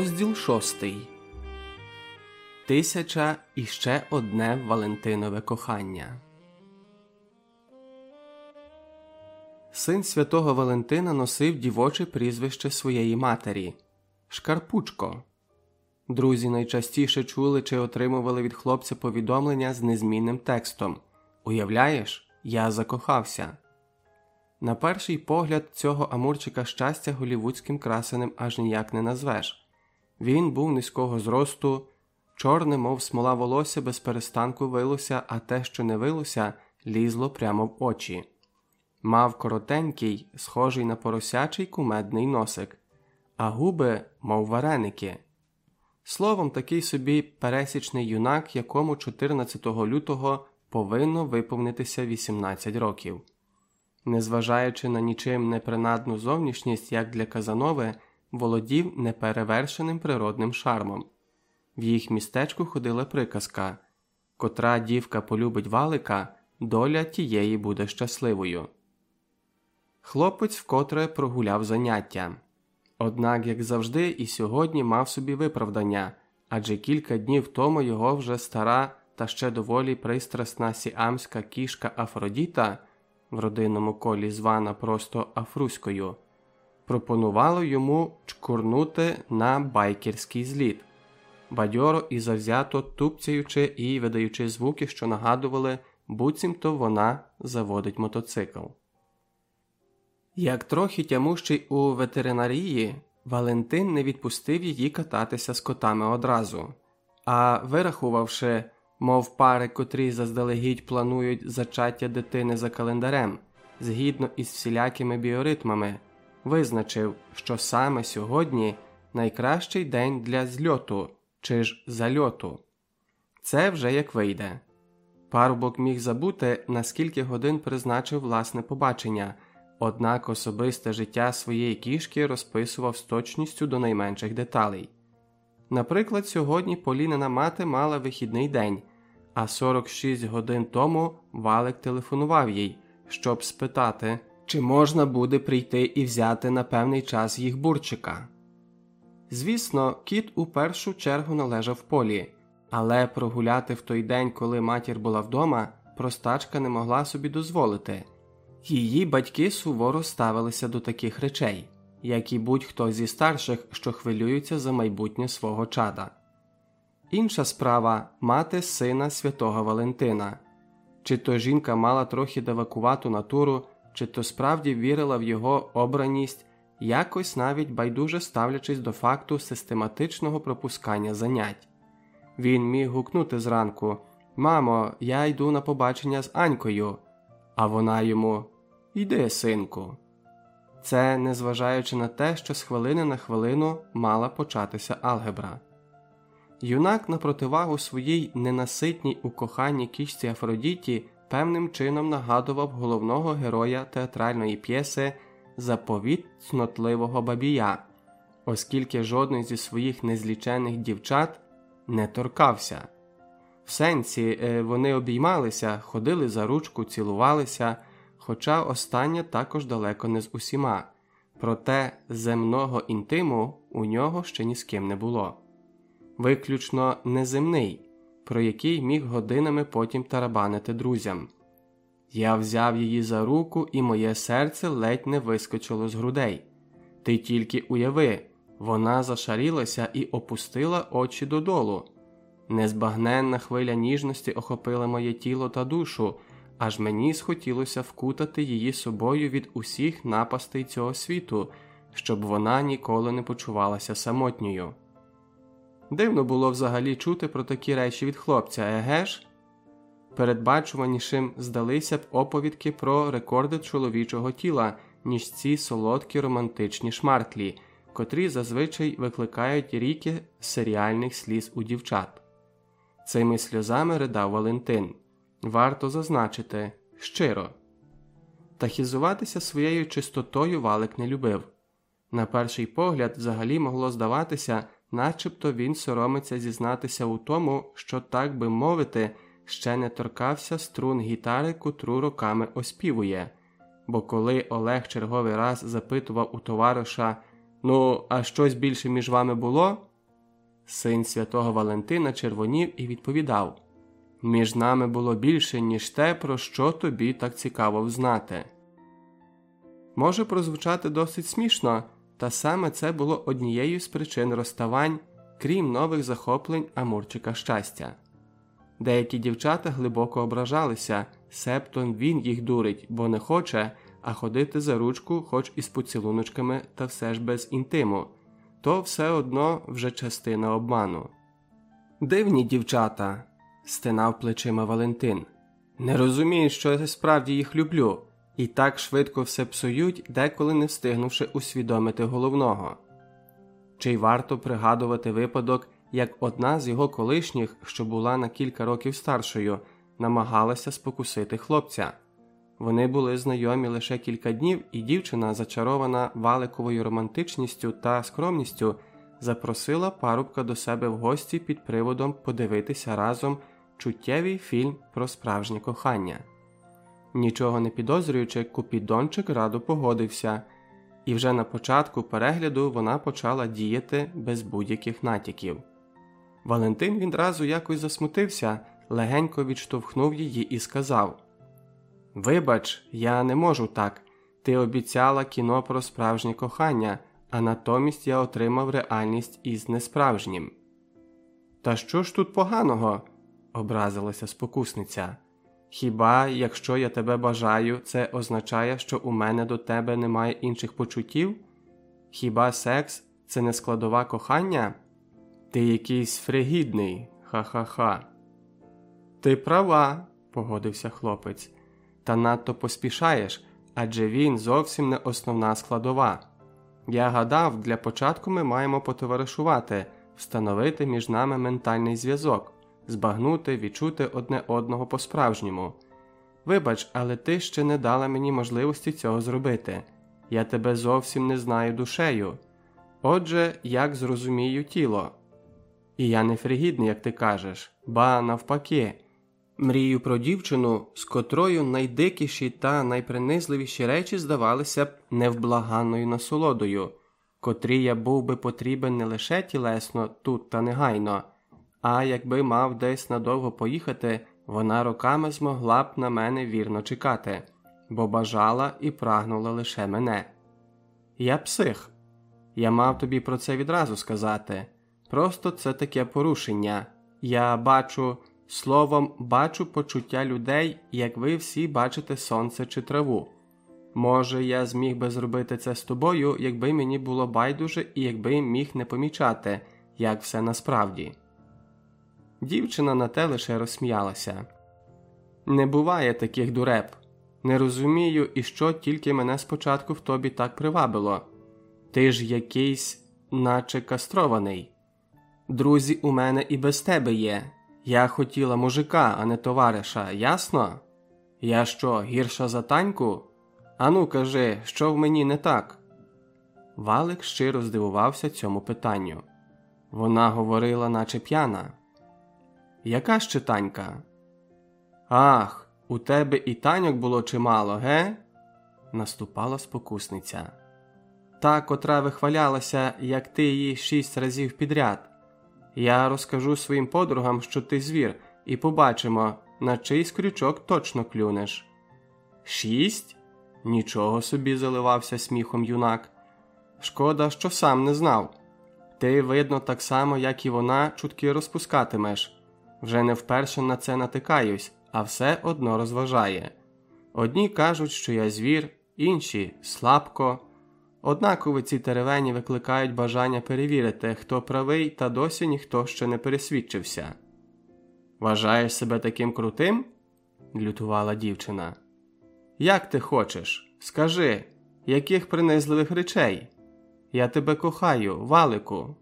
Розділ шостий Тисяча і ще одне Валентинове кохання. Син святого Валентина носив дівоче прізвище своєї матері Шкарпучко. Друзі найчастіше чули чи отримували від хлопця повідомлення з незмінним текстом Уявляєш, я закохався. На перший погляд, цього амурчика щастя голівудським красеним аж ніяк не назвеш. Він був низького зросту, чорне, мов смола волосся, без перестанку вилося, а те, що не вилося, лізло прямо в очі. Мав коротенький, схожий на поросячий кумедний носик, а губи, мов вареники. Словом, такий собі пересічний юнак, якому 14 лютого повинно виповнитися 18 років. Незважаючи на нічим непринадну зовнішність, як для Казанови, володів неперевершеним природним шармом. В їх містечку ходила приказка котра дівка полюбить валика, доля тієї буде щасливою. Хлопець вкотре прогуляв заняття. Однак, як завжди, і сьогодні мав собі виправдання адже кілька днів тому його вже стара та ще доволі пристрасна сіамська кішка Афродіта, в родинному колі звана просто Афруською, пропонувала йому чкурнути на байкерський зліт, бадьоро і завзято тупцяючи і видаючи звуки, що нагадували, буцімто вона заводить мотоцикл. Як трохи тямущий у ветеринарії, Валентин не відпустив її кататися з котами одразу, а вирахувавши, мов пари, котрі заздалегідь планують зачаття дитини за календарем, згідно із всілякими біоритмами, визначив, що саме сьогодні найкращий день для зльоту чи ж зальоту. Це вже як вийде. Парубок міг забути, на скільки годин призначив власне побачення. Однак особисте життя своєї кішки розписував з точністю до найменших деталей. Наприклад, сьогодні Полінина мати мала вихідний день, а 46 годин тому Валик телефонував їй, щоб спитати, чи можна буде прийти і взяти на певний час їх бурчика. Звісно, кіт у першу чергу належав полі, але прогуляти в той день, коли матір була вдома, простачка не могла собі дозволити. Її батьки суворо ставилися до таких речей, як і будь-хто зі старших, що хвилюються за майбутнє свого чада. Інша справа мати сина святого Валентина чи то жінка мала трохи девакувату натуру, чи то справді вірила в його обраність, якось навіть байдуже ставлячись до факту систематичного пропускання занять. Він міг гукнути зранку Мамо, я йду на побачення з Анькою, а вона йому Йди, синку. Це незважаючи на те, що з хвилини на хвилину мала початися алгебра. Юнак на противагу своїй ненаситній у коханні кішці Афродіті певним чином нагадував головного героя театральної п'єси Заповіт цнотливого бабія, оскільки жодний зі своїх незлічених дівчат не торкався. В сенсі е, вони обіймалися, ходили за ручку, цілувалися, хоча останнє також далеко не з усіма, проте земного інтиму у нього ще ні з ким не було. Виключно неземний, про який міг годинами потім тарабанити друзям. Я взяв її за руку, і моє серце ледь не вискочило з грудей. Ти тільки уяви, вона зашарілася і опустила очі додолу. Незбагненна хвиля ніжності охопила моє тіло та душу, аж мені схотілося вкутати її собою від усіх напастей цього світу, щоб вона ніколи не почувалася самотньою. Дивно було взагалі чути про такі речі від хлопця, еге ж? Передбачуванішим здалися б оповідки про рекорди чоловічого тіла, ніж ці солодкі романтичні шмарклі, котрі зазвичай викликають ріки серіальних сліз у дівчат. Цими сльозами ридав Валентин. Варто зазначити щиро. Та хізуватися своєю чистотою валик не любив. На перший погляд, взагалі могло здаватися начебто він соромиться зізнатися у тому, що, так би мовити, ще не торкався струн гітари, котру роками оспівує. Бо коли Олег черговий раз запитував у товариша, Ну, а щось більше між вами було? Син святого Валентина червонів і відповідав Між нами було більше, ніж те, про що тобі так цікаво взнати. Може прозвучати досить смішно, та саме це було однією з причин розставань, крім нових захоплень Амурчика щастя. Деякі дівчата глибоко ображалися, септом він їх дурить, бо не хоче, а ходити за ручку, хоч із поцілуночками, та все ж без інтиму, то все одно вже частина обману. Дивні дівчата, стинав плечима Валентин. Не розумію, що я справді їх люблю, і так швидко все псують, деколи не встигнувши усвідомити головного. Чи й варто пригадувати випадок, як одна з його колишніх, що була на кілька років старшою, намагалася спокусити хлопця. Вони були знайомі лише кілька днів, і дівчина, зачарована валиковою романтичністю та скромністю, запросила парубка до себе в гості під приводом подивитися разом чуттєвий фільм про справжнє кохання. Нічого не підозрюючи, Купідончик радо погодився, і вже на початку перегляду вона почала діяти без будь-яких натяків. Валентин відразу якось засмутився, легенько відштовхнув її і сказав Вибач, я не можу так. Ти обіцяла кіно про справжнє кохання, а натомість я отримав реальність із несправжнім. Та що ж тут поганого? образилася спокусниця. Хіба, якщо я тебе бажаю, це означає, що у мене до тебе немає інших почуттів? Хіба секс це не складова кохання? Ти якийсь фригідний, ха-ха-ха. Ти права, погодився хлопець, та надто поспішаєш, адже він зовсім не основна складова. Я гадав, для початку ми маємо потоваришувати, встановити між нами ментальний зв'язок, збагнути, відчути одне одного по-справжньому. Вибач, але ти ще не дала мені можливості цього зробити. Я тебе зовсім не знаю душею. Отже, як зрозумію тіло. І я не фригідний, як ти кажеш, ба навпаки. Мрію про дівчину, з котрою найдикіші та найпринизливіші речі здавалися б невблаганною насолодою, котрій я був би потрібен не лише тілесно тут та негайно, а якби мав десь надовго поїхати, вона роками змогла б на мене вірно чекати, бо бажала і прагнула лише мене. Я псих. Я мав тобі про це відразу сказати. Просто це таке порушення. Я бачу, словом, бачу почуття людей, як ви всі бачите сонце чи траву. Може, я зміг би зробити це з тобою, якби мені було байдуже і якби міг не помічати, як все насправді. Дівчина на те лише розсміялася. Не буває таких дуреб. Не розумію, і що тільки мене спочатку в тобі так привабило. Ти ж якийсь, наче кастрований. Друзі, у мене і без тебе є. Я хотіла мужика, а не товариша, ясно? Я що, гірша за таньку? Ану, кажи, що в мені не так? Валик щиро здивувався цьому питанню. Вона говорила, наче п'яна. Яка ще танька? Ах, у тебе і таньок було чимало, ге? наступала спокусниця. Та, котра вихвалялася, як ти її шість разів підряд. Я розкажу своїм подругам, що ти звір, і побачимо, на чийсь крючок точно клюнеш. Шість? Нічого собі заливався сміхом юнак. Шкода, що сам не знав. Ти, видно, так само, як і вона, чутки розпускатимеш. Вже не вперше на це натикаюсь, а все одно розважає. Одні кажуть, що я звір, інші слабко. Однаково ці теревені викликають бажання перевірити, хто правий, та досі ніхто ще не пересвідчився. Вважаєш себе таким крутим? лютувала дівчина. Як ти хочеш? Скажи, яких принизливих речей? Я тебе кохаю, валику.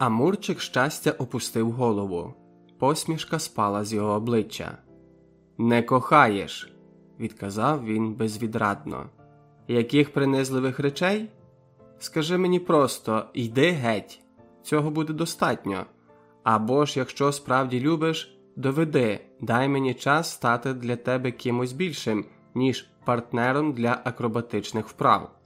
Амурчик щастя опустив голову. Посмішка спала з його обличчя. Не кохаєш, відказав він безвідрадно. Яких принизливих речей? Скажи мені просто йди геть, цього буде достатньо. Або ж, якщо справді любиш, доведи, дай мені час стати для тебе кимось більшим, ніж партнером для акробатичних вправ.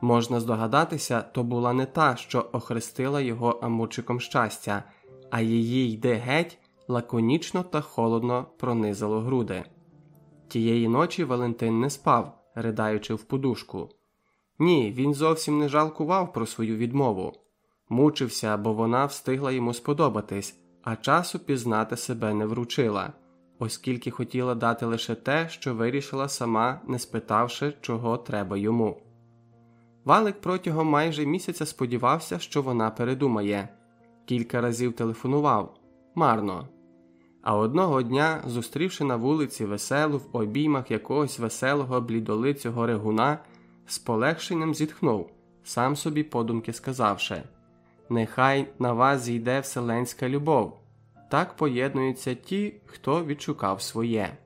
Можна здогадатися, то була не та, що охрестила його амурчиком щастя, а її йде геть лаконічно та холодно пронизало груди. Тієї ночі Валентин не спав, ридаючи в подушку. Ні, він зовсім не жалкував про свою відмову, мучився, бо вона встигла йому сподобатись, а часу пізнати себе не вручила, оскільки хотіла дати лише те, що вирішила сама, не спитавши, чого треба йому. Валик протягом майже місяця сподівався, що вона передумає. Кілька разів телефонував марно. А одного дня, зустрівши на вулиці веселу в обіймах якогось веселого блідолицього регуна, з полегшенням зітхнув, сам собі подумки сказавши Нехай на вас зійде вселенська любов. Так поєднуються ті, хто відшукав своє.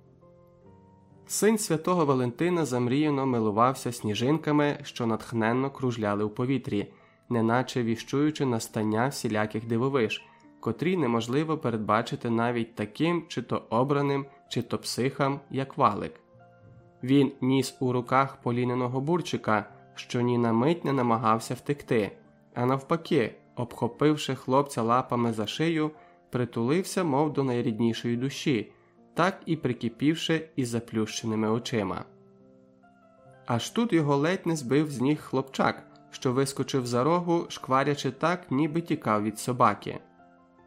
Син святого Валентина замріяно милувався сніжинками, що натхненно кружляли у повітрі, неначе віщуючи настання всіляких дивовиж, котрі неможливо передбачити навіть таким чи то обраним, чи то психам, як валик. Він ніс у руках поліненого бурчика, що ні на мить не намагався втекти, а навпаки, обхопивши хлопця лапами за шию, притулився, мов до найріднішої душі так і прикипівши із заплющеними очима. Аж тут його ледь не збив з ніг хлопчак, що вискочив за рогу, шкварячи так, ніби тікав від собаки.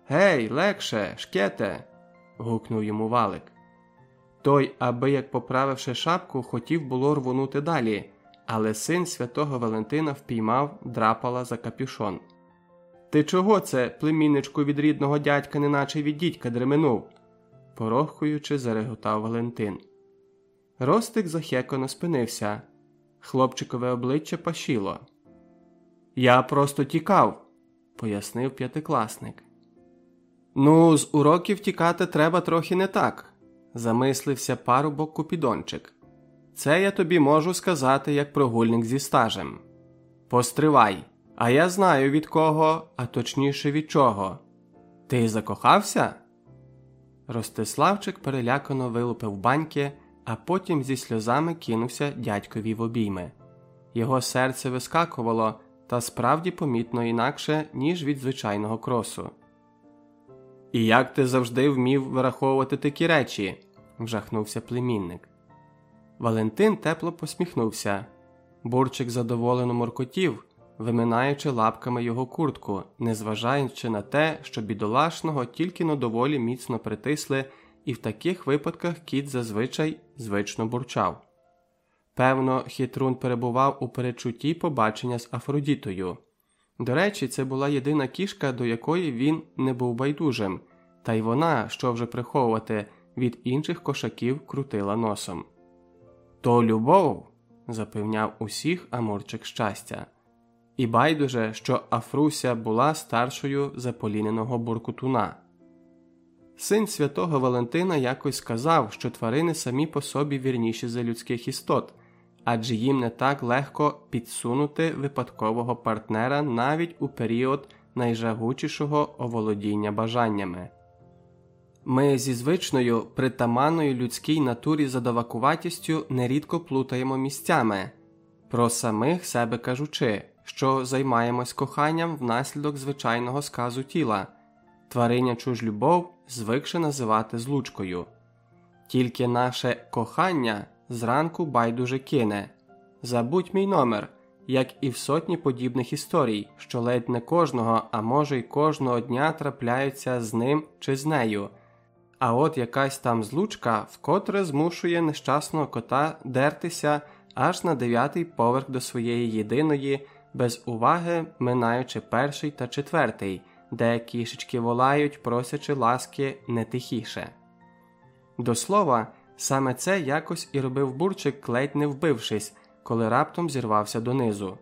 Гей, легше, шкете. гукнув йому валик. Той, аби як поправивши шапку, хотів було рвонути далі, але син святого Валентина впіймав драпала за капюшон. Ти чого це, племінничку від рідного дядька, неначе від дідька дременув? Порохкуючи, зареготав Валентин. Ростик захекано спинився. Хлопчикове обличчя пашіло. Я просто тікав, пояснив п'ятикласник. Ну, з уроків тікати треба трохи не так, замислився парубок Купідончик. Це я тобі можу сказати як прогульник зі стажем. Постривай, а я знаю від кого, а точніше від чого. Ти закохався? Ростиславчик перелякано вилупив баньки, а потім зі сльозами кинувся дядькові в обійми. Його серце вискакувало та справді помітно інакше, ніж від звичайного кросу. І як ти завжди вмів вираховувати такі речі? вжахнувся племінник. Валентин тепло посміхнувся. Бурчик задоволено моркотів, виминаючи лапками його куртку, незважаючи на те, що бідолашного тільки но доволі міцно притисли, і в таких випадках кіт зазвичай звично бурчав. Певно, хитрун перебував у перечутті побачення з Афродітою. До речі, це була єдина кішка, до якої він не був байдужим, та й вона, що вже приховувати, від інших кошаків крутила носом. То любов, запевняв усіх Амурчик щастя. І байдуже, що Афруся була старшою заполіненого буркутуна. Син святого Валентина якось сказав, що тварини самі по собі вірніші за людських істот, адже їм не так легко підсунути випадкового партнера навіть у період найжагучішого оволодіння бажаннями. Ми зі звичною притаманною людській натурі задавакуватістю нерідко плутаємо місцями, про самих себе кажучи що займаємось коханням внаслідок звичайного сказу тіла, тваринячу ж любов звикше називати злучкою. Тільки наше кохання зранку байдуже кине. Забудь мій номер, як і в сотні подібних історій, що ледь не кожного, а може й кожного дня трапляються з ним чи з нею. А от якась там злучка вкотре змушує нещасного кота дертися аж на дев'ятий поверх до своєї єдиної без уваги минаючи перший та четвертий, де кішечки волають, просячи ласки не тихіше. До слова, саме це якось і робив бурчик, ледь не вбившись, коли раптом зірвався донизу.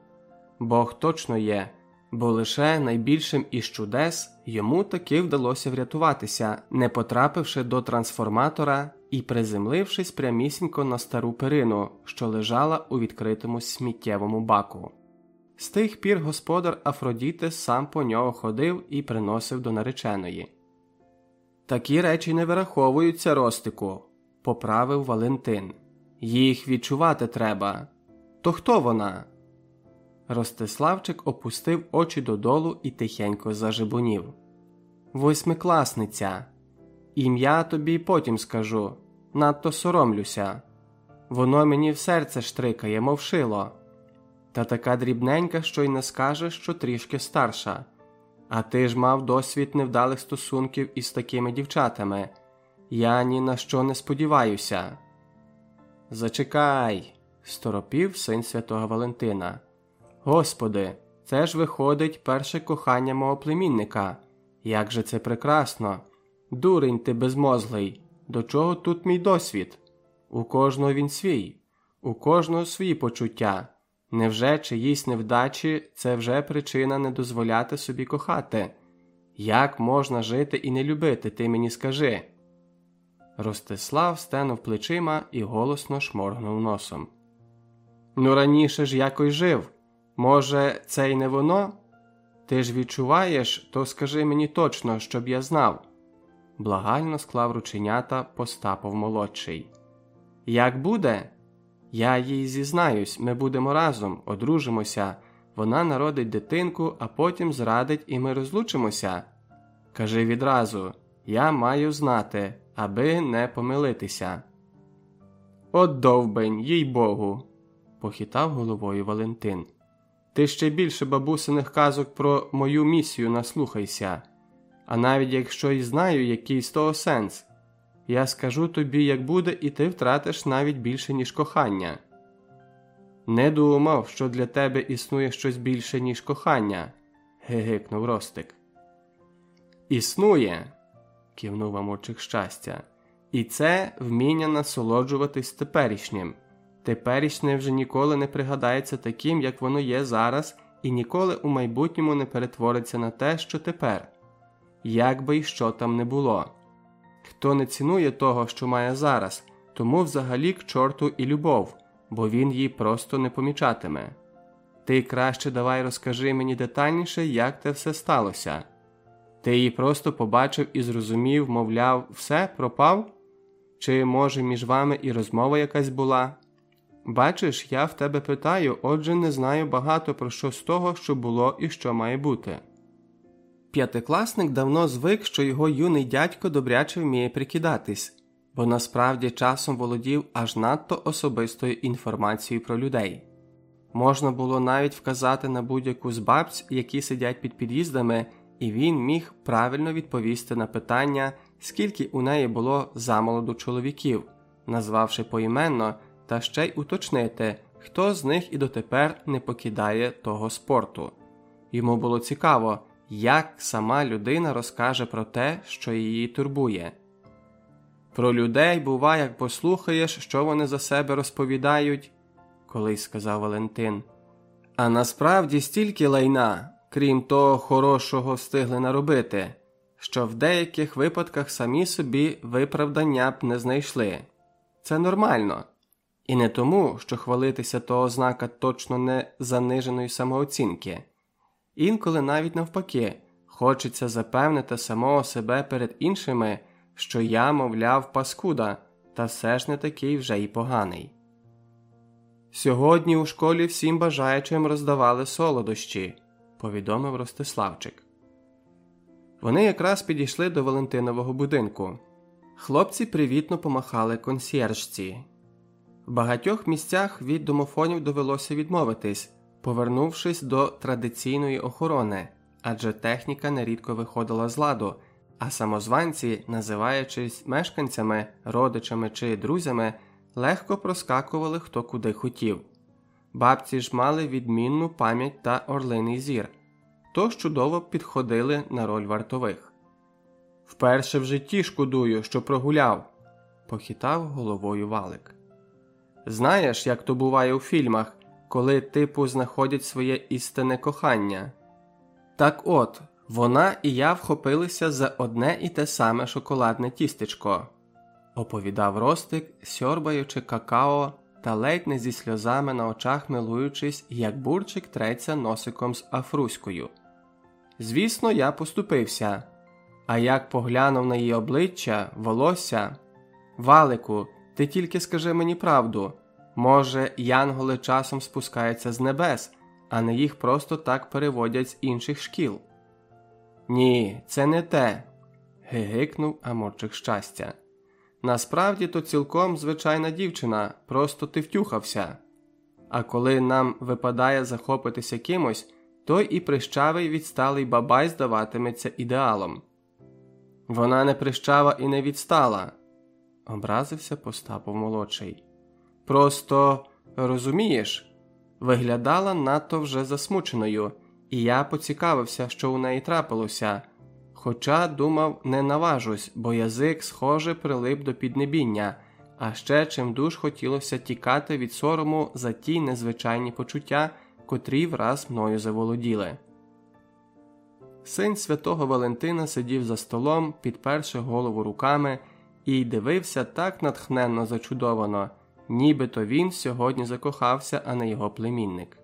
Бог точно є, бо лише найбільшим із чудес йому таки вдалося врятуватися, не потрапивши до трансформатора і приземлившись прямісінько на стару перину, що лежала у відкритому сміттєвому баку. З тих пір господар Афродіти сам по нього ходив і приносив до нареченої. Такі речі не вираховуються, Ростику, поправив Валентин. Їх відчувати треба. То хто вона? Ростиславчик опустив очі додолу і тихенько зажебонів. Восьмикласниця. Ім'я тобі потім скажу. Надто соромлюся. Воно мені в серце штрикає, мов шило. Та така дрібненька, що й не скаже, що трішки старша. А ти ж мав досвід невдалих стосунків із такими дівчатами. Я ні на що не сподіваюся. Зачекай, сторопів син святого Валентина. Господи, це ж виходить перше кохання мого племінника. Як же це прекрасно! Дурень ти безмозглий. До чого тут мій досвід? У кожного він свій, у кожного свої почуття. Невже чиїсь невдачі це вже причина не дозволяти собі кохати? Як можна жити і не любити, ти мені скажи? Ростислав стенув плечима і голосно шморгнув носом. Ну, раніше ж якось жив. Може, це й не воно? Ти ж відчуваєш, то скажи мені точно, щоб я знав. Благально склав рученята Постапов молодший. Як буде? Я їй зізнаюсь, ми будемо разом, одружимося, вона народить дитинку, а потім зрадить і ми розлучимося. Кажи відразу я маю знати, аби не помилитися. От довбень, їй богу, похитав головою Валентин. Ти ще більше бабусиних казок про мою місію наслухайся, а навіть якщо й знаю, який з того сенс, я скажу тобі, як буде, і ти втратиш навіть більше, ніж кохання. Не думав, що для тебе існує щось більше, ніж кохання, гигикнув Ростик. Існує, кивнув Амурчик щастя, і це вміння насолоджуватись теперішнім. Теперішнє вже ніколи не пригадається таким, як воно є зараз, і ніколи у майбутньому не перетвориться на те, що тепер, як би й що там не було. Хто не цінує того, що має зараз, тому взагалі к чорту і любов, бо він її просто не помічатиме. Ти краще давай розкажи мені детальніше, як те все сталося. Ти її просто побачив і зрозумів, мовляв, все пропав? Чи, може, між вами і розмова якась була? Бачиш, я в тебе питаю, отже, не знаю багато про що з того, що було і що має бути. П'ятикласник давно звик, що його юний дядько добряче вміє прикидатись, бо насправді часом володів аж надто особистою інформацією про людей. Можна було навіть вказати на будь-яку з бабць, які сидять під під'їздами, і він міг правильно відповісти на питання, скільки у неї було замолоду чоловіків, назвавши поіменно та ще й уточнити, хто з них і дотепер не покидає того спорту. Йому було цікаво, як сама людина розкаже про те, що її турбує. Про людей, бува, як послухаєш, що вони за себе розповідають, колись сказав Валентин. А насправді стільки лайна, крім того хорошого, встигли наробити, що в деяких випадках самі собі виправдання б не знайшли. Це нормально. І не тому, що хвалитися то ознака точно не заниженої самооцінки. Інколи навіть навпаки, хочеться запевнити самого себе перед іншими, що я, мовляв, паскуда, та все ж не такий вже й поганий. Сьогодні у школі всім бажаючим роздавали солодощі, повідомив Ростиславчик. Вони якраз підійшли до Валентинового будинку. Хлопці привітно помахали консьєржці. В багатьох місцях від домофонів довелося відмовитись, повернувшись до традиційної охорони, адже техніка нерідко виходила з ладу, а самозванці, називаючись мешканцями, родичами чи друзями, легко проскакували хто куди хотів. Бабці ж мали відмінну пам'ять та орлиний зір, тож чудово підходили на роль вартових. Вперше в житті шкодую, що прогуляв, похитав головою валик. Знаєш, як то буває у фільмах, коли типу знаходять своє істинне кохання? Так от, вона і я вхопилися за одне і те саме шоколадне тістечко, оповідав Ростик, сьорбаючи какао та ледь не зі сльозами на очах милуючись, як бурчик треться носиком з афруською. Звісно, я поступився. А як поглянув на її обличчя, волосся, Валику, ти тільки скажи мені правду може, янголи часом спускаються з небес, а не їх просто так переводять з інших шкіл. Ні, це не те. гигикнув Аморчик щастя. Насправді то цілком звичайна дівчина, просто ти втюхався. А коли нам випадає захопитися кимось, той і прищавий відсталий бабай здаватиметься ідеалом. Вона не прищава і не відстала, образився Постапов молодший. Просто розумієш, виглядала надто вже засмученою, і я поцікавився, що у неї трапилося. Хоча думав, не наважусь, бо язик, схоже, прилип до піднебіння, а ще чим душ хотілося тікати від сорому за ті незвичайні почуття, котрі враз мною заволоділи. Син святого Валентина сидів за столом, підперши голову руками, і дивився так натхненно зачудовано, нібито він сьогодні закохався, а не його племінник.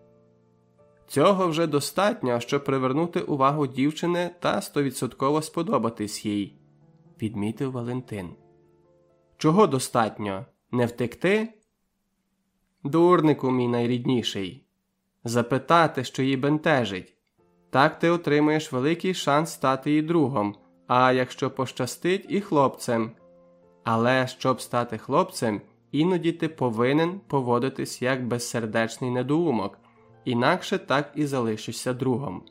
Цього вже достатньо, щоб привернути увагу дівчини та стовідсотково сподобатись їй, відмітив Валентин. Чого достатньо? Не втекти? Дурнику, мій найрідніший. Запитати, що її бентежить. Так ти отримаєш великий шанс стати її другом, а якщо пощастить, і хлопцем. Але щоб стати хлопцем, іноді ти повинен поводитись як безсердечний недоумок, інакше так і залишишся другом.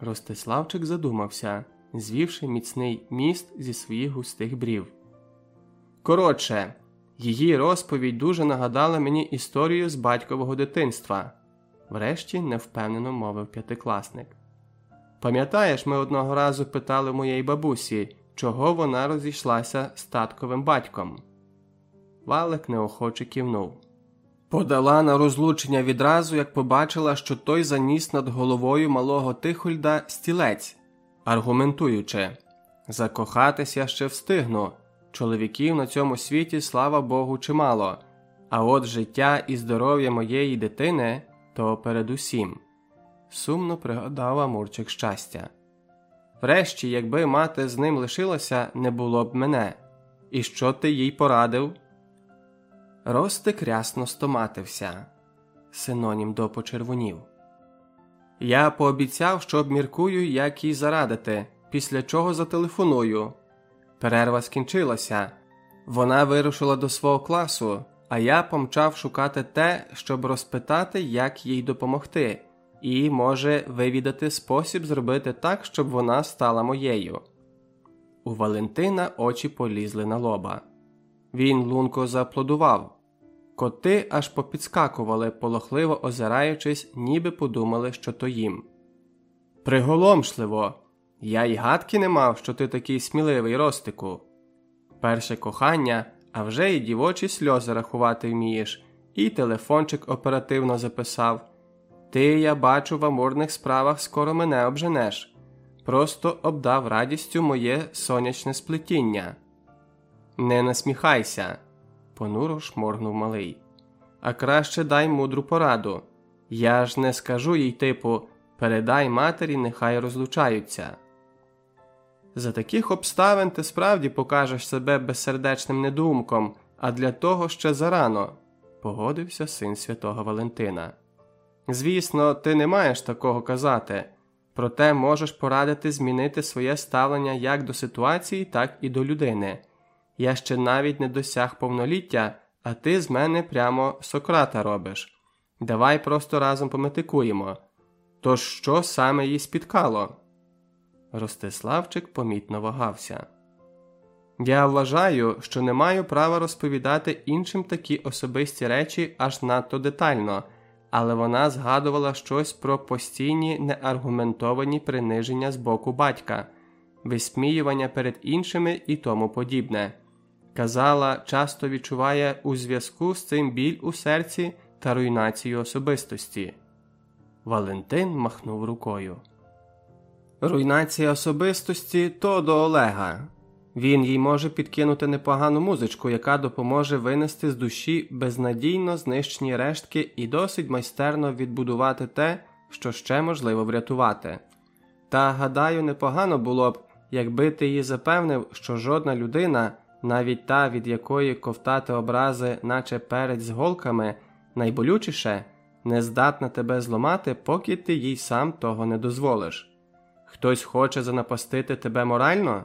Ростиславчик задумався, звівши міцний міст зі своїх густих брів. Коротше, її розповідь дуже нагадала мені історію з батькового дитинства, врешті невпевнено мовив п'ятикласник. Пам'ятаєш, ми одного разу питали моєї бабусі, чого вона розійшлася з татковим батьком. Валик неохоче кивнув. Подала на розлучення відразу, як побачила, що той заніс над головою малого Тихольда стілець, аргументуючи закохатись я ще встигну. Чоловіків на цьому світі, слава Богу, чимало, а от життя і здоров'я моєї дитини то передусім. Сумно пригадав Амурчик щастя. Врешті, якби мати з ним лишилася, не було б мене. І що ти їй порадив? Ростик рясно стоматився. Синонім до почервонів. Я пообіцяв, що обміркую, як їй зарадити, після чого зателефоную. Перерва скінчилася. Вона вирушила до свого класу, а я помчав шукати те, щоб розпитати, як їй допомогти, і, може, вивідати спосіб зробити так, щоб вона стала моєю. У Валентина очі полізли на лоба. Він лунко зааплодував. Коти аж попідскакували, полохливо озираючись, ніби подумали, що то їм. Приголомшливо. Я й гадки не мав, що ти такий сміливий, Ростику. Перше кохання, а вже й дівочі сльози рахувати вмієш, і телефончик оперативно записав. Ти, я бачу, в амурних справах скоро мене обженеш. Просто обдав радістю моє сонячне сплетіння. Не насміхайся, понуро шморгнув малий. А краще дай мудру пораду. Я ж не скажу їй, типу, передай матері, нехай розлучаються. За таких обставин ти справді покажеш себе безсердечним недумком, а для того ще зарано, погодився син святого Валентина. Звісно, ти не маєш такого казати, проте можеш порадити змінити своє ставлення як до ситуації, так і до людини. Я ще навіть не досяг повноліття, а ти з мене прямо Сократа робиш. Давай просто разом пометикуємо. Тож що саме їй спіткало? Ростиславчик помітно вагався. Я вважаю, що не маю права розповідати іншим такі особисті речі аж надто детально, але вона згадувала щось про постійні неаргументовані приниження з боку батька, висміювання перед іншими і тому подібне. Казала, часто відчуває у зв'язку з цим біль у серці та руйнацію особистості. Валентин махнув рукою. Руйнація особистості то до Олега. Він їй може підкинути непогану музичку, яка допоможе винести з душі безнадійно знищені рештки і досить майстерно відбудувати те, що ще можливо врятувати. Та гадаю, непогано було б, якби ти її запевнив, що жодна людина, навіть та, від якої ковтати образи, наче перець з голками, найболючіше, не здатна тебе зламати, поки ти їй сам того не дозволиш. Хтось хоче занапастити тебе морально?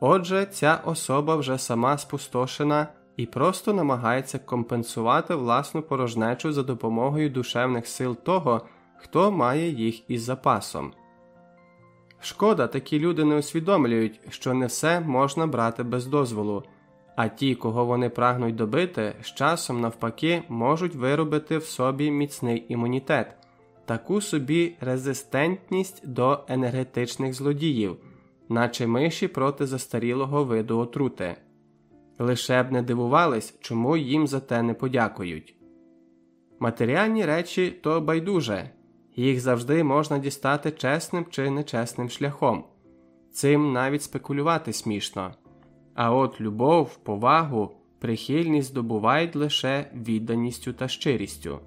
Отже, ця особа вже сама спустошена і просто намагається компенсувати власну порожнечу за допомогою душевних сил того, хто має їх із запасом. Шкода, такі люди не усвідомлюють, що не все можна брати без дозволу, а ті, кого вони прагнуть добити, з часом, навпаки, можуть виробити в собі міцний імунітет, таку собі резистентність до енергетичних злодіїв, наче миші проти застарілого виду отрути. Лише б не дивувались, чому їм за те не подякують. Матеріальні речі то байдуже, їх завжди можна дістати чесним чи нечесним шляхом, цим навіть спекулювати смішно. А от любов, повагу, прихильність здобувають лише відданістю та щирістю.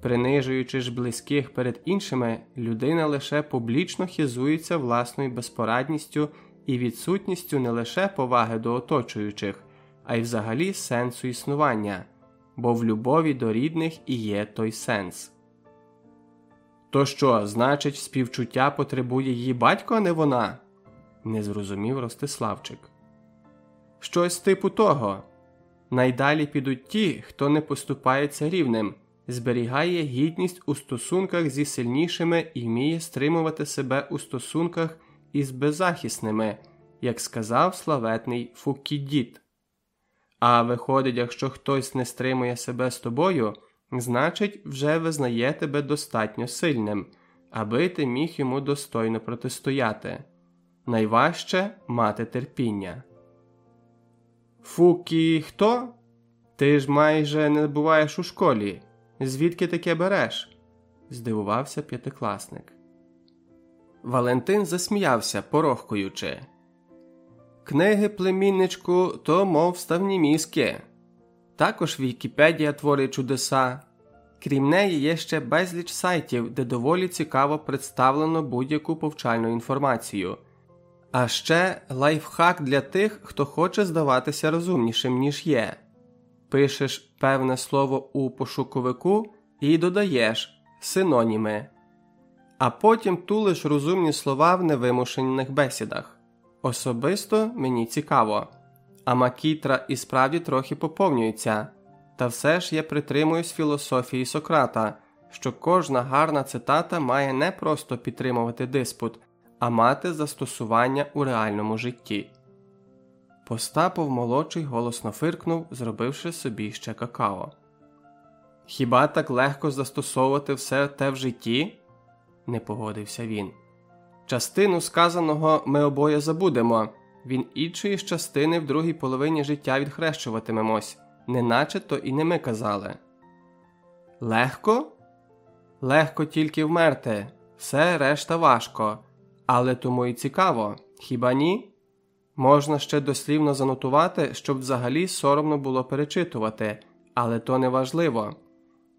Принижуючи ж близьких перед іншими, людина лише публічно хизується власною безпорадністю і відсутністю не лише поваги до оточуючих, а й взагалі сенсу існування, бо в любові до рідних і є той сенс. То що, значить, співчуття потребує її батько, а не вона? не зрозумів Ростиславчик. Щось типу того. Найдалі підуть ті, хто не поступається рівнем, зберігає гідність у стосунках зі сильнішими і вміє стримувати себе у стосунках із беззахисними, як сказав славетний Фукідіт. А виходить, якщо хтось не стримує себе з тобою, значить, вже визнає тебе достатньо сильним, аби ти міг йому достойно протистояти. Найважче мати терпіння. Фукі хто? Ти ж майже не буваєш у школі. Звідки таке береш? здивувався п'ятикласник. Валентин засміявся, порохкуючи. Книги, племінничку, то мов ставні мізки. Також Вікіпедія творить чудеса. Крім неї, є ще безліч сайтів, де доволі цікаво представлено будь-яку повчальну інформацію. А ще лайфхак для тих, хто хоче здаватися розумнішим, ніж є. Пишеш певне слово у пошуковику і додаєш синоніми, а потім тулиш розумні слова в невимушених бесідах. Особисто мені цікаво. А макітра і справді трохи поповнюється, та все ж я притримуюсь філософії Сократа, що кожна гарна цитата має не просто підтримувати диспут, а мати застосування у реальному житті. Постапов молодший голосно фиркнув, зробивши собі ще какао. Хіба так легко застосовувати все те в житті? не погодився він. Частину сказаного ми обоє забудемо, він іншої ж частини в другій половині життя відхрещуватимемось, неначе то і не ми казали. Легко? Легко тільки вмерти, все решта важко, але тому і цікаво, хіба ні? Можна ще дослівно занотувати, щоб взагалі соромно було перечитувати, але то не важливо.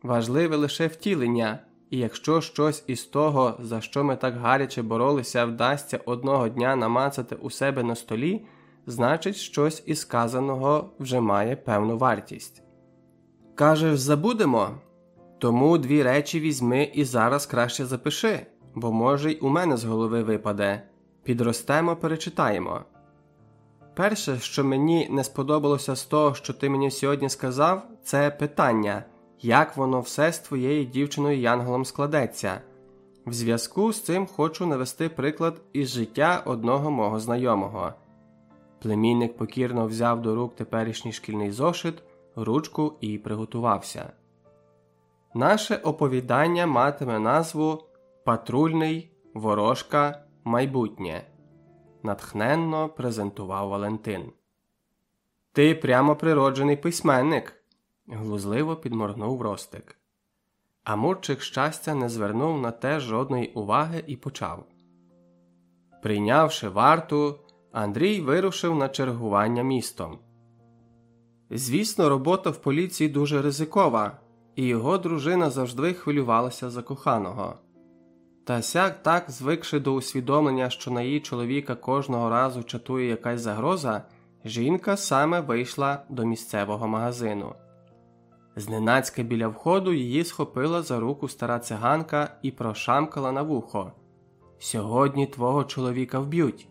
Важливе лише втілення, і якщо щось із того, за що ми так гаряче боролися, вдасться одного дня намацати у себе на столі, значить, щось із сказаного вже має певну вартість. Кажеш, забудемо? Тому дві речі візьми і зараз краще запиши, бо може й у мене з голови випаде. Підростемо, перечитаємо. Перше, що мені не сподобалося з того, що ти мені сьогодні сказав, це питання як воно все з твоєю дівчиною Янголом складеться. В зв'язку з цим хочу навести приклад із життя одного мого знайомого. Племінник покірно взяв до рук теперішній шкільний зошит, ручку і приготувався. Наше оповідання матиме назву Патрульний ворожка майбутнє. Натхненно презентував Валентин. Ти прямо природжений письменник глузливо підморгнув Ростик. А Мурчик щастя не звернув на те жодної уваги і почав. Прийнявши варту, Андрій вирушив на чергування містом. Звісно, робота в поліції дуже ризикова, і його дружина завжди хвилювалася за коханого. Та сяк так, звикши до усвідомлення, що на її чоловіка кожного разу чатує якась загроза, жінка саме вийшла до місцевого магазину. Зненацька біля входу її схопила за руку стара циганка і прошамкала на вухо. Сьогодні твого чоловіка вб'ють.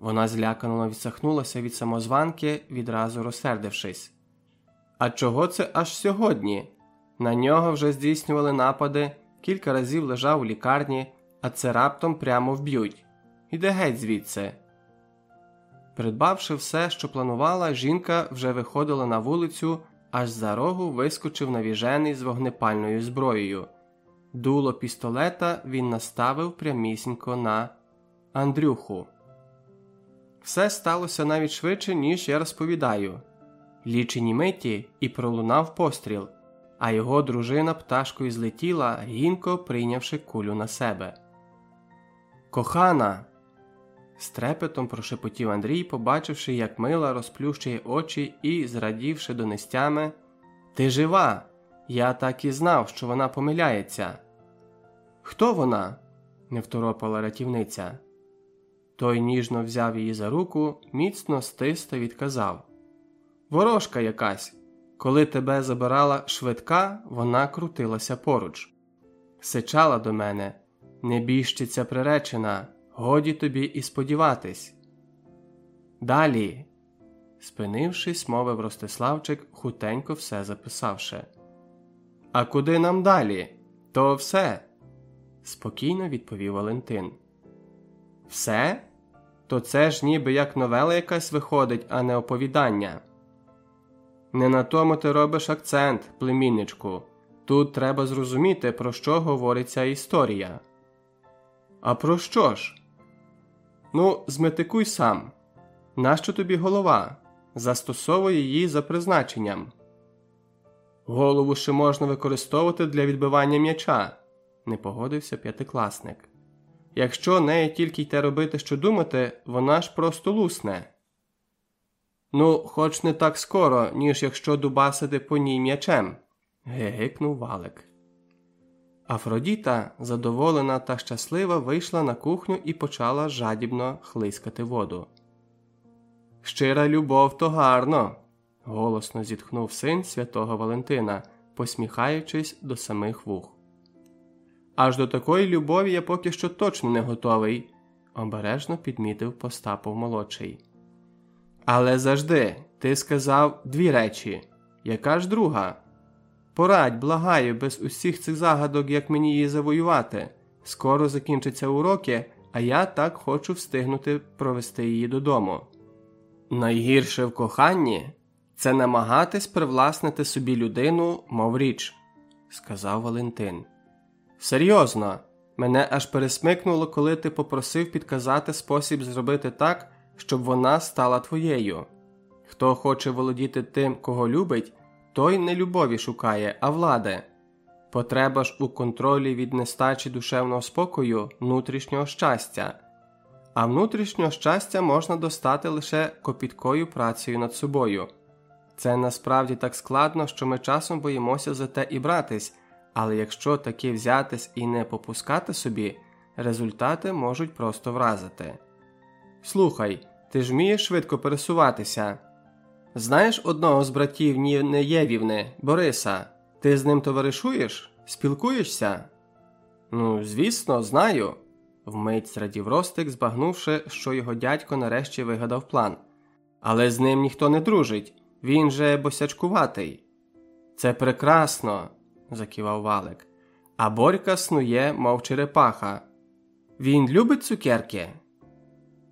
Вона злякано відсахнулася від самозванки, відразу розсердившись. А чого це аж сьогодні? На нього вже здійснювали напади, кілька разів лежав у лікарні, а це раптом прямо вб'ють. Іде геть звідси. Придбавши все, що планувала, жінка вже виходила на вулицю, аж за рогу вискочив навіжений з вогнепальною зброєю. Дуло пістолета він наставив прямісінько на Андрюху. Все сталося навіть швидше, ніж я розповідаю. Лічені миті і пролунав постріл, а його дружина пташкою злетіла, гінко прийнявши кулю на себе. Кохана. З трепетом прошепотів Андрій, побачивши, як мила розплющує очі і, зрадівши донестями, Ти жива! Я так і знав, що вона помиляється. Хто вона? не второпала рятівниця. Той ніжно взяв її за руку, міцно стис та відказав Ворожка якась. Коли тебе забирала швидка, вона крутилася поруч. Сичала до мене, небіжчиця приречена, годі тобі і сподіватись. Далі, спинившись, мовив Ростиславчик, хутенько все записавши. А куди нам далі? То все, спокійно відповів Валентин. Все? То це ж ніби як новела якась виходить, а не оповідання. Не на тому ти робиш акцент, племінничку. Тут треба зрозуміти, про що говорить ця історія. А про що ж? Ну, зметикуй сам. Нащо тобі голова? Застосовуй її за призначенням. Голову ще можна використовувати для відбивання м'яча, не погодився п'ятикласник. Якщо неї тільки й те робити, що думати, вона ж просто лусне. Ну, хоч не так скоро, ніж якщо дубасити по ній м'ячем, гегикнув валик. Афродіта, задоволена та щаслива, вийшла на кухню і почала жадібно хлискати воду. Щира любов то гарно, голосно зітхнув син святого Валентина, посміхаючись до самих вух. Аж до такої любові я поки що точно не готовий, обережно підмітив Постапов молодший. Але завжди ти сказав дві речі. Яка ж друга? Порадь, благаю, без усіх цих загадок, як мені її завоювати. Скоро закінчаться уроки, а я так хочу встигнути провести її додому. Найгірше в коханні це намагатись привласнити собі людину, мов річ, сказав Валентин. Серйозно, мене аж пересмикнуло, коли ти попросив підказати спосіб зробити так, щоб вона стала твоєю. Хто хоче володіти тим, кого любить, той не любові шукає, а влади. Потреба ж у контролі від нестачі душевного спокою, внутрішнього щастя, а внутрішнього щастя можна достати лише копіткою працею над собою. Це насправді так складно, що ми часом боїмося за те і братись, але якщо таки взятись і не попускати собі, результати можуть просто вразити. Слухай, ти ж вмієш швидко пересуватися. Знаєш одного з братів Неєвівни, Бориса, ти з ним товаришуєш? Спілкуєшся? Ну, звісно, знаю. Вмить зрадів Ростик, збагнувши, що його дядько нарешті вигадав план. Але з ним ніхто не дружить, він же босячкуватий. Це прекрасно, закивав Валик. А Борька снує, мов черепаха. Він любить цукерки?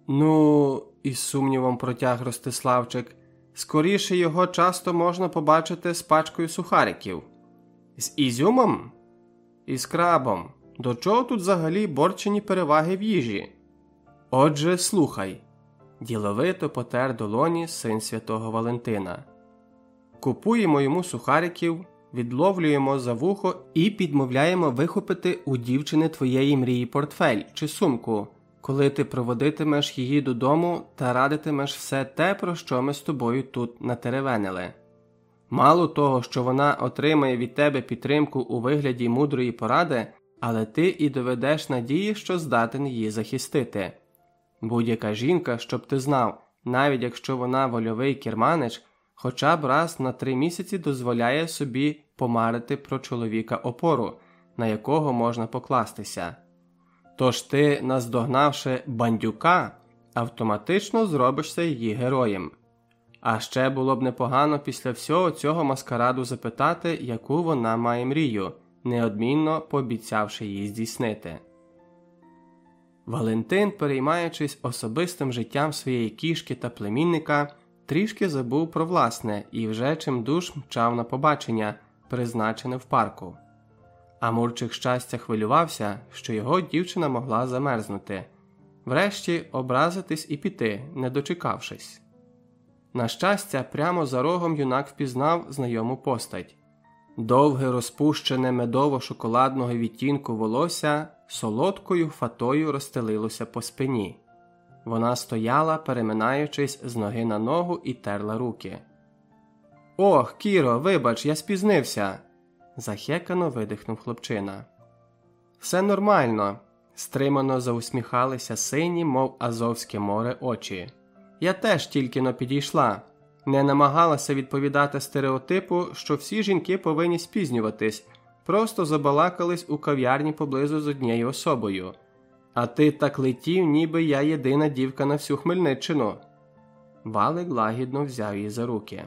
Ну, із сумнівом протяг Ростиславчик. Скоріше його часто можна побачити з пачкою сухариків. З ізюмом? І з крабом. До чого тут взагалі борчені переваги в їжі? Отже, слухай, діловито потер долоні син святого Валентина. Купуємо йому сухариків, відловлюємо за вухо і підмовляємо вихопити у дівчини твоєї мрії портфель чи сумку коли ти проводитимеш її додому та радитимеш все те, про що ми з тобою тут натеревенили. Мало того, що вона отримає від тебе підтримку у вигляді мудрої поради, але ти і доведеш надії, що здатен її захистити. Будь-яка жінка, щоб ти знав, навіть якщо вона вольовий керманич, хоча б раз на три місяці дозволяє собі помарити про чоловіка опору, на якого можна покластися. Тож ти, наздогнавши бандюка, автоматично зробишся її героєм. А ще було б непогано після всього цього маскараду запитати, яку вона має мрію, неодмінно пообіцявши її здійснити. Валентин, переймаючись особистим життям своєї кішки та племінника, трішки забув про власне і вже чимдуж мчав на побачення, призначене в парку. А Мурчик щастя хвилювався, що його дівчина могла замерзнути, врешті образитись і піти, не дочекавшись. На щастя, прямо за рогом юнак впізнав знайому постать. Довге розпущене медово-шоколадного відтінку волосся солодкою фатою розстелилося по спині. Вона стояла, переминаючись з ноги на ногу і терла руки. Ох, Кіро, вибач, я спізнився. Захекано видихнув хлопчина. Все нормально, стримано заусміхалися сині, мов Азовське море очі. Я теж тільки но підійшла, не намагалася відповідати стереотипу, що всі жінки повинні спізнюватись, просто забалакались у кав'ярні поблизу з однією особою. А ти так летів, ніби я єдина дівка на всю Хмельниччину. Валик лагідно взяв її за руки.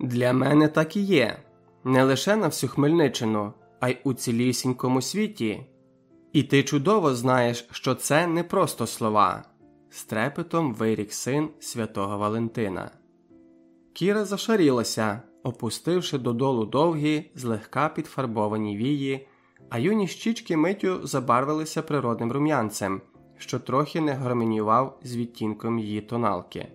Для мене так і є. Не лише на всю Хмельниччину, а й у цілісінькому світі. І ти чудово знаєш, що це не просто слова, з трепетом вирік син святого Валентина. Кіра зашарілася, опустивши додолу довгі, злегка підфарбовані вії, а юні щічки миттю забарвилися природним рум'янцем, що трохи не гармонював з відтінком її тоналки.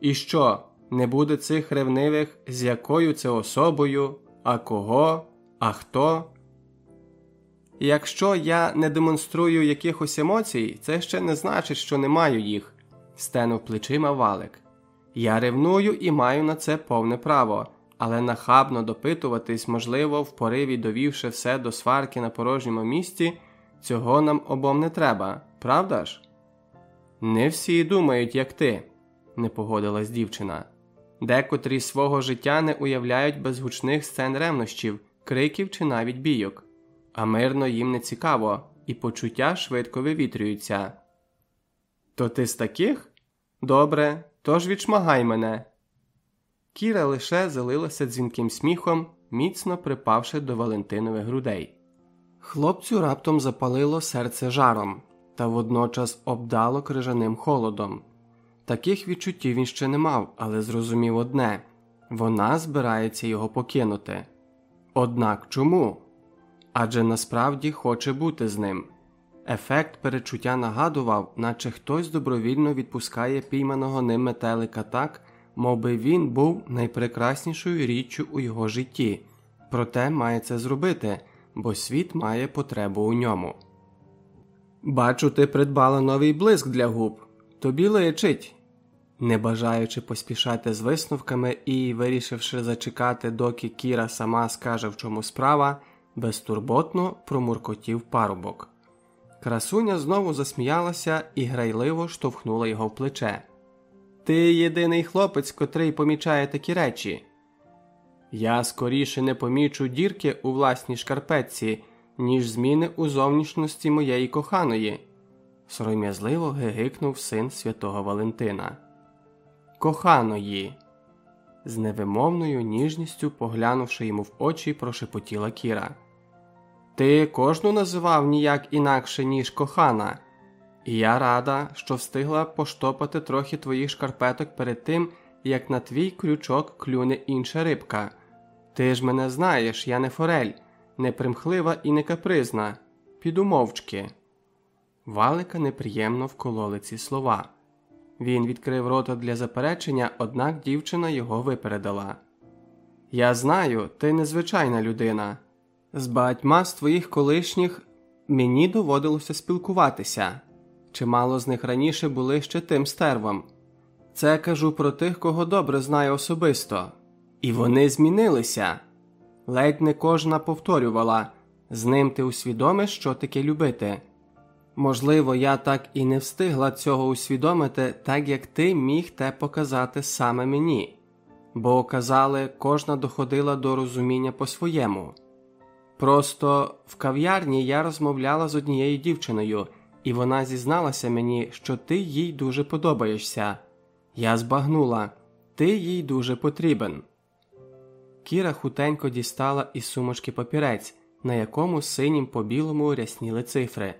І що, не буде цих ревнивих, з якою це особою, а кого, а хто? Якщо я не демонструю якихось емоцій, це ще не значить, що не маю їх, стенув плечима валик. Я ревную і маю на це повне право, але нахабно допитуватись, можливо, в пориві довівши все до сварки на порожньому місці, цього нам обом не треба, правда ж? Не всі думають, як ти, не погодилась дівчина. Декотрі свого життя не уявляють без гучних сцен ревнощів, криків чи навіть бійок, а мирно їм не цікаво, і почуття швидко вивітрюються. То ти з таких? Добре, тож відшмагай мене. Кіра лише залилася дзвінким сміхом, міцно припавши до Валентинових грудей. Хлопцю раптом запалило серце жаром та водночас обдало крижаним холодом. Таких відчуттів він ще не мав, але зрозумів одне вона збирається його покинути. Однак чому? Адже насправді хоче бути з ним. Ефект перечуття нагадував, наче хтось добровільно відпускає пійманого ним метелика так, мов би він був найпрекраснішою річчю у його житті, проте має це зробити, бо світ має потребу у ньому. Бачу, ти придбала новий блиск для губ. Тобі личить. Не бажаючи поспішати з висновками і вирішивши зачекати, доки Кіра сама скаже, в чому справа, безтурботно промуркотів парубок. Красуня знову засміялася і грайливо штовхнула його в плече. Ти єдиний хлопець, котрий помічає такі речі. Я скоріше не помічу дірки у власній шкарпетці, ніж зміни у зовнішності моєї коханої, сором'язливо гигикнув син святого Валентина. Коханої. З невимовною ніжністю, поглянувши йому в очі, прошепотіла Кіра. Ти кожну називав ніяк інакше, ніж кохана, і я рада, що встигла поштопати трохи твоїх шкарпеток перед тим, як на твій крючок клюне інша рибка. Ти ж мене знаєш, я не форель, не примхлива і не капризна. Піду мовчки. Валика неприємно вкололи ці слова. Він відкрив рота для заперечення, однак дівчина його випередила. Я знаю, ти незвичайна людина. З багатьма з твоїх колишніх мені доводилося спілкуватися. Чимало з них раніше були ще тим стервом. Це кажу про тих, кого добре знаю особисто. І вони змінилися. Ледь не кожна повторювала з ним ти усвідомиш, що таке любити. Можливо, я так і не встигла цього усвідомити, так як ти міг те показати саме мені. бо казали, кожна доходила до розуміння по-своєму. Просто в кав'ярні я розмовляла з однією дівчиною, і вона зізналася мені, що ти їй дуже подобаєшся. Я збагнула, ти їй дуже потрібен. Кіра хутенько дістала із сумочки папірець, на якому синім по білому рясніли цифри,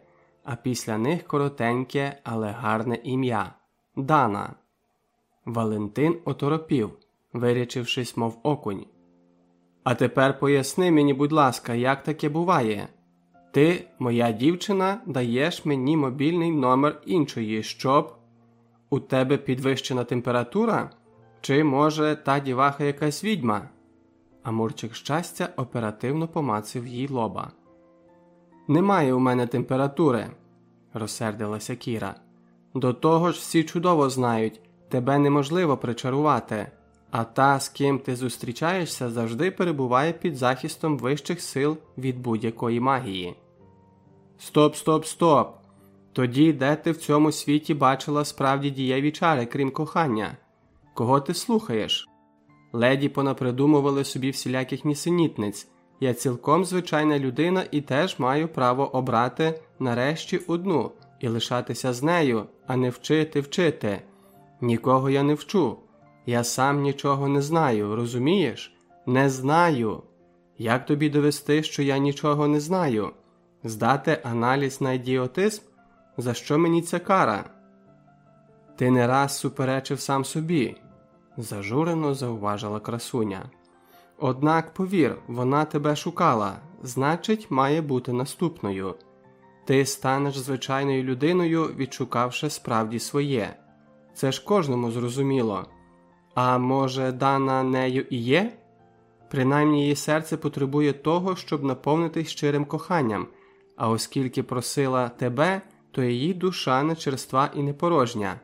а після них коротеньке, але гарне ім'я Дана. Валентин оторопів, вирячившись, мов окунь. А тепер поясни мені, будь ласка, як таке буває? Ти, моя дівчина, даєш мені мобільний номер іншої, щоб у тебе підвищена температура? Чи, може, та діваха якась відьма? Амурчик щастя оперативно помацив їй лоба. Немає у мене температури, розсердилася Кіра. До того ж всі чудово знають, тебе неможливо причарувати, а та, з ким ти зустрічаєшся, завжди перебуває під захистом вищих сил від будь-якої магії. Стоп, стоп, стоп! Тоді де ти в цьому світі бачила справді дієві чари, крім кохання? Кого ти слухаєш? Леді понапридумували собі всіляких нісенітниць. Я цілком звичайна людина і теж маю право обрати нарешті одну і лишатися з нею, а не вчити вчити. Нікого я не вчу. Я сам нічого не знаю, розумієш? Не знаю. Як тобі довести, що я нічого не знаю? Здати аналіз на ідіотизм? За що мені ця кара? Ти не раз суперечив сам собі, зажурено зауважила красуня. Однак, повір, вона тебе шукала, значить, має бути наступною. Ти станеш звичайною людиною, відшукавши справді своє. Це ж кожному зрозуміло. А може, дана нею і є? Принаймні її серце потребує того, щоб наповнитись щирим коханням, а оскільки просила тебе, то її душа не черства і не порожня.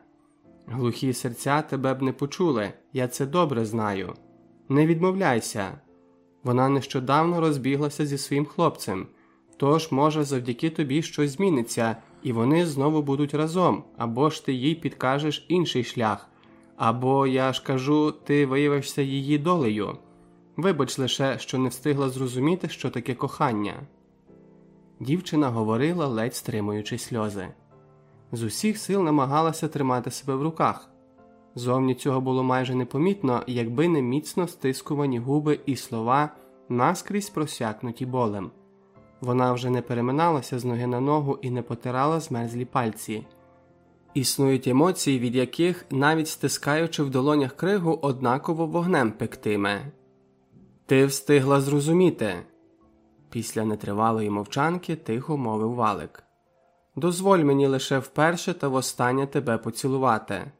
Глухі серця тебе б не почули, я це добре знаю. Не відмовляйся. Вона нещодавно розбіглася зі своїм хлопцем, тож, може, завдяки тобі щось зміниться, і вони знову будуть разом, або ж ти їй підкажеш інший шлях, або, я ж кажу, ти виявишся її долею. Вибач лише, що не встигла зрозуміти, що таке кохання. Дівчина говорила, ледь стримуючи сльози. З усіх сил намагалася тримати себе в руках. Зовні цього було майже непомітно, якби не міцно стискувані губи і слова, наскрізь просякнуті болем. Вона вже не переминалася з ноги на ногу і не потирала змерзлі пальці. Існують емоції, від яких, навіть стискаючи в долонях кригу, однаково вогнем пектиме. Ти встигла зрозуміти. Після нетривалої мовчанки тихо мовив валик. Дозволь мені лише вперше та востаннє тебе поцілувати.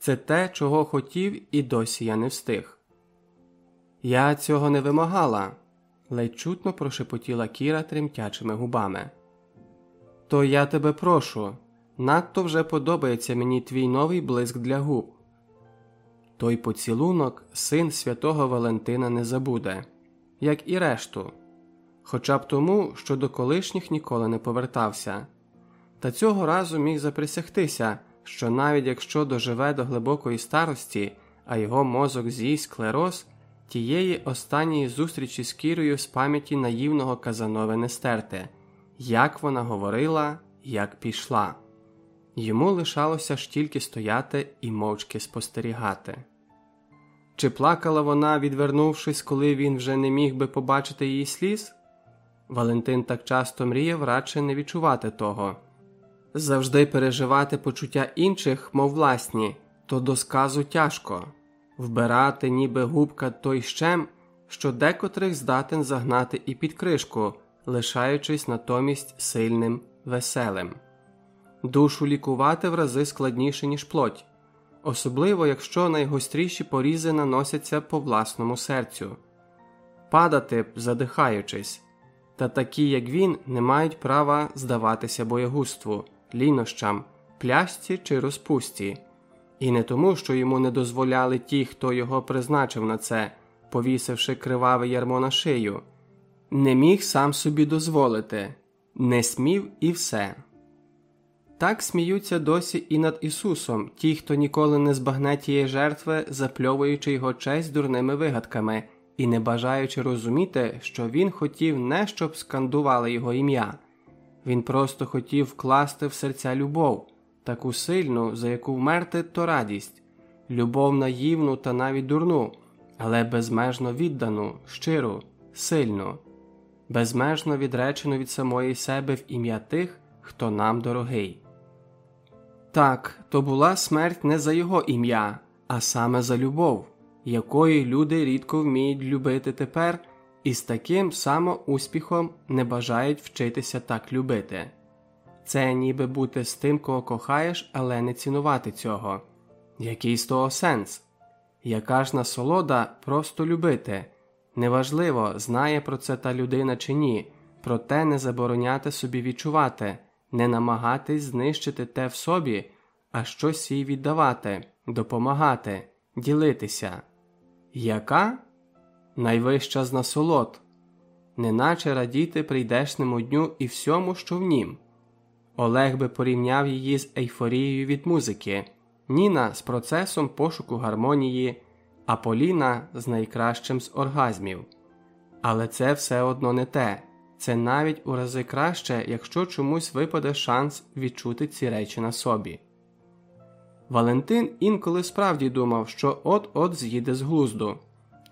Це те, чого хотів, і досі я не встиг. Я цього не вимагала, ледь чутно прошепотіла Кіра тремтячими губами. То я тебе прошу, надто вже подобається мені твій новий блиск для губ. Той поцілунок син святого Валентина не забуде, як і решту, хоча б тому, що до колишніх ніколи не повертався, та цього разу міг заприсягтися, що навіть якщо доживе до глибокої старості, а його мозок з'їсть склероз, тієї останньої зустрічі з Кірою з пам'яті наївного Казанови не стерте, як вона говорила, як пішла. Йому лишалося ж тільки стояти і мовчки спостерігати. Чи плакала вона, відвернувшись, коли він вже не міг би побачити її сліз? Валентин так часто мріяв радше не відчувати того. Завжди переживати почуття інших, мов власні, то до сказу тяжко. Вбирати, ніби губка той щем, що декотрих здатен загнати і під кришку, лишаючись натомість сильним, веселим. Душу лікувати в рази складніше, ніж плоть, особливо якщо найгостріші порізи наносяться по власному серцю, падати, задихаючись, та такі, як він, не мають права здаватися боєгуству, лінощам, пляшці чи розпусті, і не тому, що йому не дозволяли ті, хто його призначив на це, повісивши криваве ярмо на шию, не міг сам собі дозволити, не смів і все. Так сміються досі і над Ісусом, ті, хто ніколи не збагне тієї жертви, запльовуючи його честь дурними вигадками і не бажаючи розуміти, що він хотів не щоб скандували його ім'я, він просто хотів вкласти в серця любов, таку сильну, за яку вмерти то радість, любов наївну та навіть дурну, але безмежно віддану, щиру, сильну, безмежно відречену від самої себе в ім'я тих, хто нам дорогий. Так, то була смерть не за його ім'я, а саме за любов, якої люди рідко вміють любити тепер і з таким самоуспіхом не бажають вчитися так любити. Це ніби бути з тим, кого кохаєш, але не цінувати цього. Який з того сенс? Яка ж насолода просто любити? Неважливо, знає про це та людина чи ні, проте не забороняти собі відчувати не намагатись знищити те в собі, а щось їй віддавати, допомагати, ділитися. Яка? Найвища з насолод, неначе радіти прийдешнему дню і всьому, що в нім. Олег би порівняв її з ейфорією від музики, Ніна з процесом пошуку гармонії, а Поліна з найкращим з оргазмів. Але це все одно не те. Це навіть у рази краще, якщо чомусь випаде шанс відчути ці речі на собі. Валентин інколи справді думав, що от-от з'їде з глузду.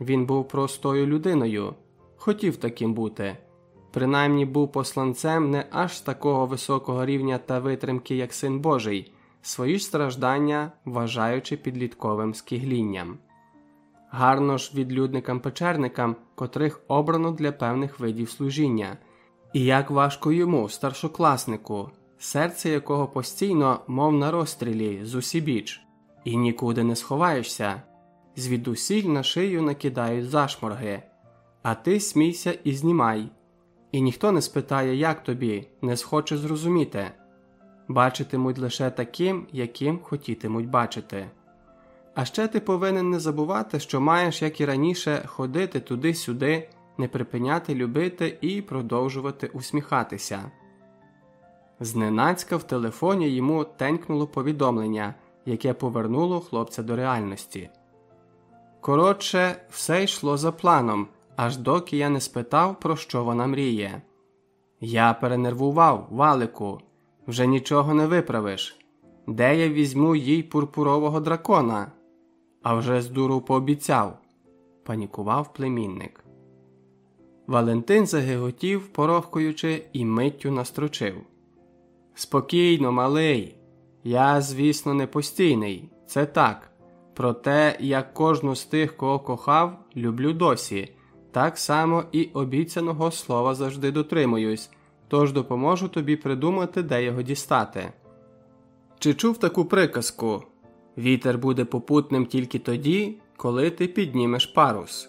Він був простою людиною, хотів таким бути, принаймні був посланцем не аж такого високого рівня та витримки, як син Божий, свої ж страждання вважаючи підлітковим скиглінням гарно ж відлюдникам-печерникам, котрих обрано для певних видів служіння, і як важко йому, старшокласнику, серце якого постійно, мов на розстрілі, з усібіч, і нікуди не сховаєшся, звідусіль на шию накидають зашморги, а ти смійся і знімай. І ніхто не спитає, як тобі, не схоче зрозуміти. Бачитимуть лише таким, яким хотітимуть бачити. А ще ти повинен не забувати, що маєш, як і раніше, ходити туди-сюди, не припиняти любити і продовжувати усміхатися. Зненацька в телефоні йому тенькнуло повідомлення, яке повернуло хлопця до реальності. Коротше, все йшло за планом, аж доки я не спитав, про що вона мріє. Я перенервував, валику, вже нічого не виправиш. Де я візьму їй пурпурового дракона? а вже з дуру пообіцяв, панікував племінник. Валентин загиготів, порохкуючи, і миттю настрочив. Спокійно, малий. Я, звісно, не постійний, це так. Проте, як кожну з тих, кого кохав, люблю досі, так само і обіцяного слова завжди дотримуюсь, тож допоможу тобі придумати, де його дістати. Чи чув таку приказку Вітер буде попутним тільки тоді, коли ти піднімеш парус.